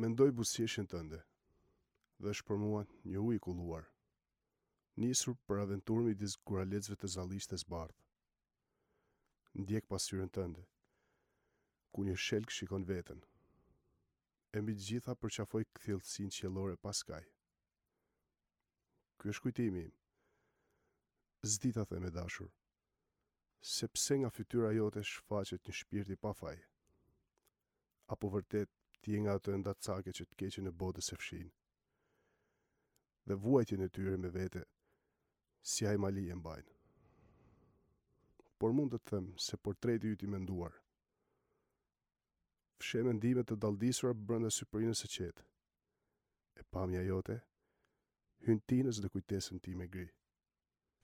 Mendoj buzëqeshjen tënde dhe është për mua një ujë i kulluar, nisur për aventurë midis guralecëve të zallishtes së bardhë. Ndjek pasqyrën tënde, ku një shelk shikon veten. E mbi të gjitha përqafoj kthjellësinë qiellore pa skaj. Ky është kujtimi im. S'di ta them e dashur, sepse nga fytyra jote shfaqet një shpirt i pafaj. apo vërtet ti je nga ato endacake që të keqen e botës s'e fshijnë. Dhe vuajtjen e tyre me vete, si hajmali e mbajnë. Por mund të të them se portreti yt i menduar, fsheh mendime të dalldisura brenda syprinës së qetë, e pamja jote, hyn tinëz dhe kujtesën time gri.